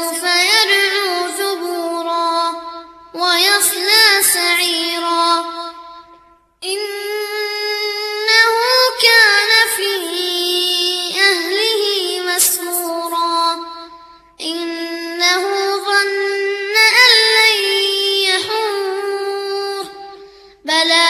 فسوف يدعو ثبورا ويصلى سعيرا. إنه كان في أهله مسرورا. إنه ظن أن لن يحور. بلى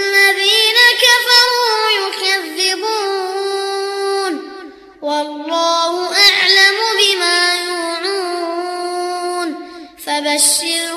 wish you.